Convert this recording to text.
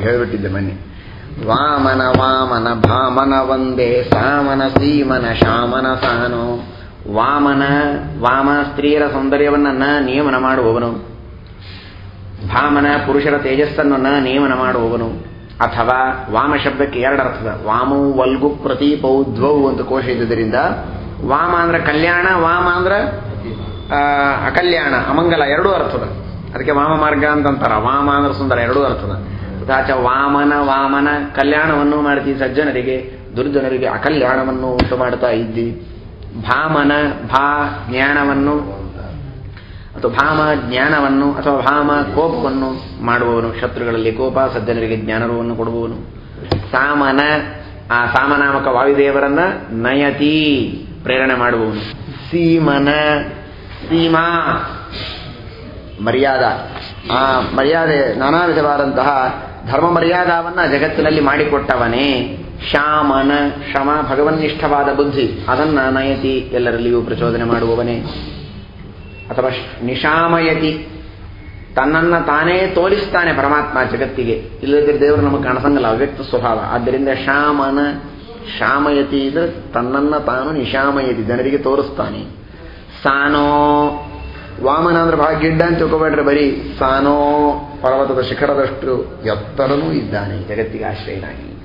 ಹೇಳ್ಬಿಟ್ಟಿದ್ದೆ ಮನೆ. ವಾಮನ ವಾಮನ ಭಾಮನ ಒಂದೇ, ಸಾಮನ ಸೀಮನ ಶಾಮನ ಸಾನು. ವಾಮನ, ವಾಮ ಸ್ತ್ರೀಯರ ಸೌಂದರ್ಯವನ್ನ ನ ನಿಯಮನ ಮಾಡುವವನು. ಭಾಮನ ಪುರುಷರ ತೇಜಸ್ಸನ್ನು ನ ನಿಯಮನ ಮಾಡುವವನು. ಅಥವಾ ವಾಮ ಶಬ್ದಕ್ಕೆ ಎರಡು ಅರ್ಥದ, ವಾಮು ವಲ್ಗು ಪ್ರತೀಪೌದ್ವೌ ಅಂತ ಕೋಶ ಇದ್ದುದರಿಂದ, ವಾಮ ಅಂದ್ರೆ ಕಲ್ಯಾಣ, ವಾಮ ಅಂದ್ರೆ ಅಕಲ್ಯಾಣ, ಅಮಂಗಲ, ಎರಡೂ ಅರ್ಥದ. ಅದಕ್ಕೆ ವಾಮ ಮಾರ್ಗ ಅಂತಂತಾರ. ವಾಮ ಅಂದ್ರೆ ಸುಂದರ, ಎರಡೂ ಅರ್ಥದ. ತಥಾಚ ವಾಮನ ವಾಮನ ಕಲ್ಯಾಣವನ್ನು ಮಾಡ್ತಿ ಸಜ್ಜನರಿಗೆ, ದುರ್ಜನರಿಗೆ ಅಕಲ್ಯಾಣವನ್ನು ಉಂಟು ಮಾಡ್ತಾ ಇದ್ದಿ. ಭಾಮನ ಭಾ ಜ್ಞಾನವನ್ನು ಅಥವಾ ಭಾಮ ಜ್ಞಾನವನ್ನು ಅಥವಾ ಭಾಮ ಕೋಪವನ್ನು ಮಾಡುವವನು, ಶತ್ರುಗಳಲ್ಲಿ ಕೋಪ, ಸಜ್ಜನರಿಗೆ ಜ್ಞಾನರೂವನ್ನು ಕೊಡುವವನು. ಸಾಮನ, ಆ ಸಾಮನಾಮಕ ವಾಯುದೇವರನ್ನ ನಯತಿ ಪ್ರೇರಣೆ ಮಾಡುವವನು. ಸೀಮನ, ಸೀಮಾ, ಮರ್ಯಾದ. ಆ ಮರ್ಯಾದೆ ನಾನಾ ವಿಧವಾದಂತಹ ಧರ್ಮ ಮರ್ಯಾದಾವನ್ನ ಜಗತ್ತಿನಲ್ಲಿ ಮಾಡಿಕೊಟ್ಟವನೇ ಶಾಮನ ಶಮ ಭಗವನ್ನಿಷ್ಠವಾದ ಬುದ್ಧಿ. ಅದನ್ನ ನಯತಿ ಎಲ್ಲರಲ್ಲಿಯೂ ಪ್ರಚೋದನೆ ಮಾಡುವವನೇ. ಅಥವಾ ನಿಶಾಮಯತಿ. ತನ್ನನ್ನ ತಾನೇ ತೋರಿಸ್ತಾನೆ ಪರಮಾತ್ಮ ಜಗತ್ತಿಗೆ. ಇಲ್ಲದಿದ್ದರೆ ದೇವರು ನಮಗೆ ಕಾಣಸಂಗಲ್ಲ, ಅವ್ಯಕ್ತ ಸ್ವಭಾವ. ಆದ್ದರಿಂದ ಶಾಮನ ಶಾಮಯತಿ ಇದ್ರೆ ತನ್ನನ್ನ ತಾನು ನಿಶಾಮಯತಿ, ಜನರಿಗೆ ತೋರಿಸ್ತಾನೆ. ಸಾನೋ ವಾಮನ ಅಂದ್ರೆ ಬಹಳ ಗಿಡ್ಡ ಅಂತ ತಿಳ್ಕೊಬೇಡ್ರೆ ಬರೀ ಸಾನೋ ಪರ್ವತದ ಶಿಖರದಷ್ಟು ಎತ್ತರನೂ ಇದ್ದಾನೆ ಜಗತ್ತಿಗೆ ಆಶ್ರಯನಾಗಿ.